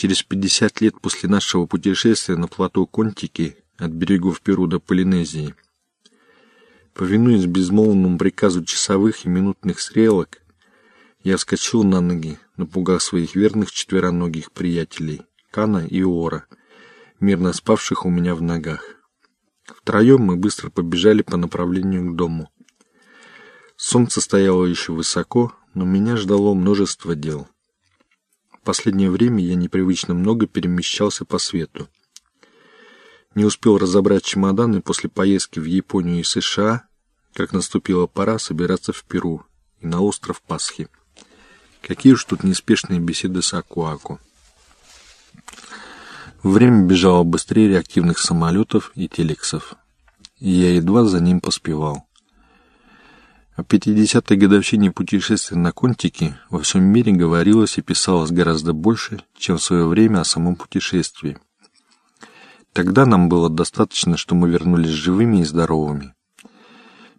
Через 50 лет после нашего путешествия на плато Контики от берегов Перу до Полинезии, повинуясь безмолвному приказу часовых и минутных стрелок, я вскочил на ноги, напугав своих верных четвероногих приятелей, Кана и Ора, мирно спавших у меня в ногах. Втроем мы быстро побежали по направлению к дому. Солнце стояло еще высоко, но меня ждало множество дел. В последнее время я непривычно много перемещался по свету. Не успел разобрать чемоданы после поездки в Японию и США, как наступила пора собираться в Перу и на остров Пасхи. Какие уж тут неспешные беседы с Акуаку. Время бежало быстрее реактивных самолетов и телексов, и я едва за ним поспевал. О 50-й годовщине путешествия на Контике во всем мире говорилось и писалось гораздо больше, чем в свое время о самом путешествии. Тогда нам было достаточно, что мы вернулись живыми и здоровыми.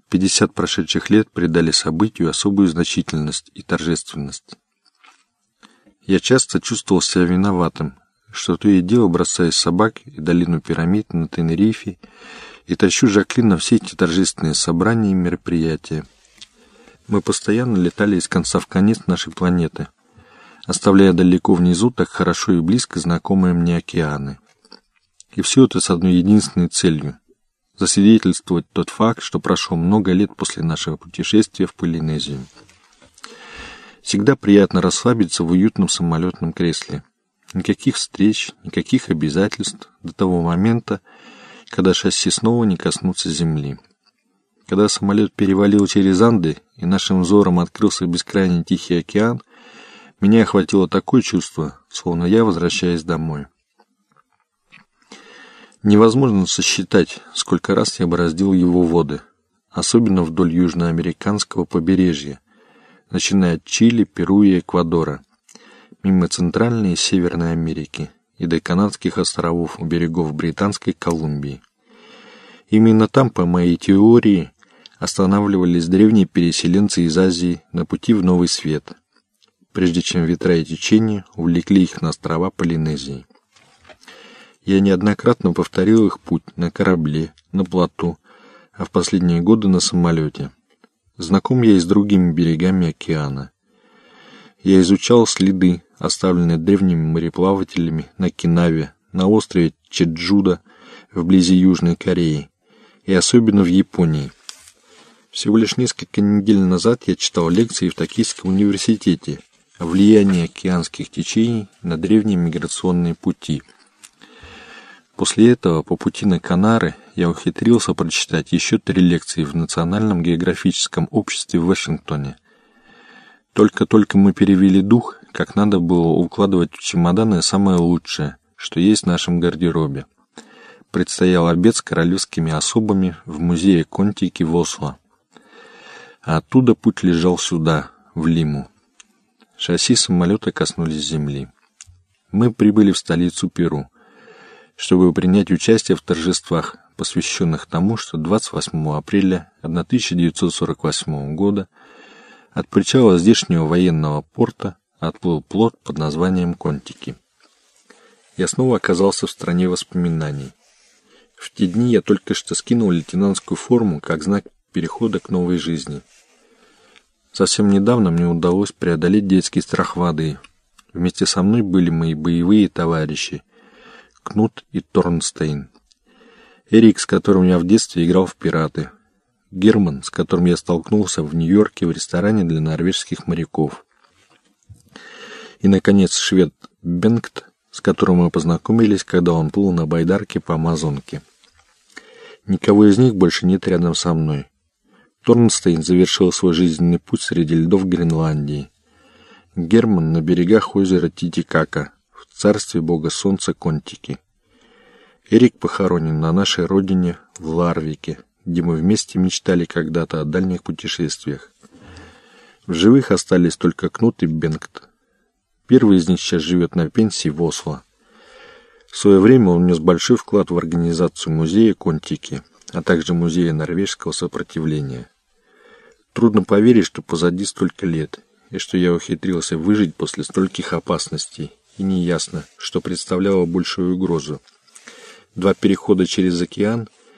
50 прошедших лет придали событию особую значительность и торжественность. Я часто чувствовал себя виноватым, что то и дело бросаю собак и долину пирамид на Тенерифе и тащу Жаклин на все эти торжественные собрания и мероприятия. Мы постоянно летали из конца в конец нашей планеты, оставляя далеко внизу так хорошо и близко знакомые мне океаны. И все это с одной единственной целью — засвидетельствовать тот факт, что прошло много лет после нашего путешествия в Полинезию. Всегда приятно расслабиться в уютном самолетном кресле. Никаких встреч, никаких обязательств до того момента, когда шасси снова не коснутся земли. Когда самолет перевалил через Анды и нашим взором открылся бескрайний Тихий океан, меня охватило такое чувство, словно я возвращаюсь домой. Невозможно сосчитать, сколько раз я бороздил его воды, особенно вдоль южноамериканского побережья, начиная от Чили, Перу и Эквадора, мимо Центральной и Северной Америки и до канадских островов у берегов Британской Колумбии. Именно там, по моей теории, останавливались древние переселенцы из Азии на пути в Новый Свет, прежде чем ветра и течения увлекли их на острова Полинезии. Я неоднократно повторил их путь на корабле, на плоту, а в последние годы на самолете. Знаком я и с другими берегами океана. Я изучал следы, оставленные древними мореплавателями на Кинаве, на острове Чеджуда, вблизи Южной Кореи, и особенно в Японии – всего лишь несколько недель назад я читал лекции в Токийском университете о влиянии океанских течений на древние миграционные пути. После этого по пути на Канары я ухитрился прочитать еще три лекции в Национальном географическом обществе в Вашингтоне. Только-только мы перевели дух, как надо было укладывать в чемоданы самое лучшее, что есть в нашем гардеробе. Предстоял обед с королевскими особами в музее Контики в Осло а оттуда путь лежал сюда, в Лиму. Шасси самолета коснулись земли. Мы прибыли в столицу Перу, чтобы принять участие в торжествах, посвященных тому, что 28 апреля 1948 года от причала здешнего военного порта отплыл плот под названием Контики. Я снова оказался в стране воспоминаний. В те дни я только что скинул лейтенантскую форму как знак перехода к новой жизни. Совсем недавно мне удалось преодолеть детский страх воды. Вместе со мной были мои боевые товарищи Кнут и Торнстейн. Эрик, с которым я в детстве играл в пираты. Герман, с которым я столкнулся в Нью-Йорке в ресторане для норвежских моряков. И, наконец, швед Бенгт, с которым мы познакомились, когда он плыл на байдарке по Амазонке. Никого из них больше нет рядом со мной. Торнстейн завершил свой жизненный путь среди льдов Гренландии. Герман на берегах озера Титикака, в царстве бога солнца Контики. Эрик похоронен на нашей родине, в Ларвике, где мы вместе мечтали когда-то о дальних путешествиях. В живых остались только Кнут и Бенгт. Первый из них сейчас живет на пенсии в Осло. В свое время он внес большой вклад в организацию музея Контики, а также музея норвежского сопротивления. Трудно поверить, что позади столько лет, и что я ухитрился выжить после стольких опасностей, неясно, что представляло большую угрозу. Два перехода через океан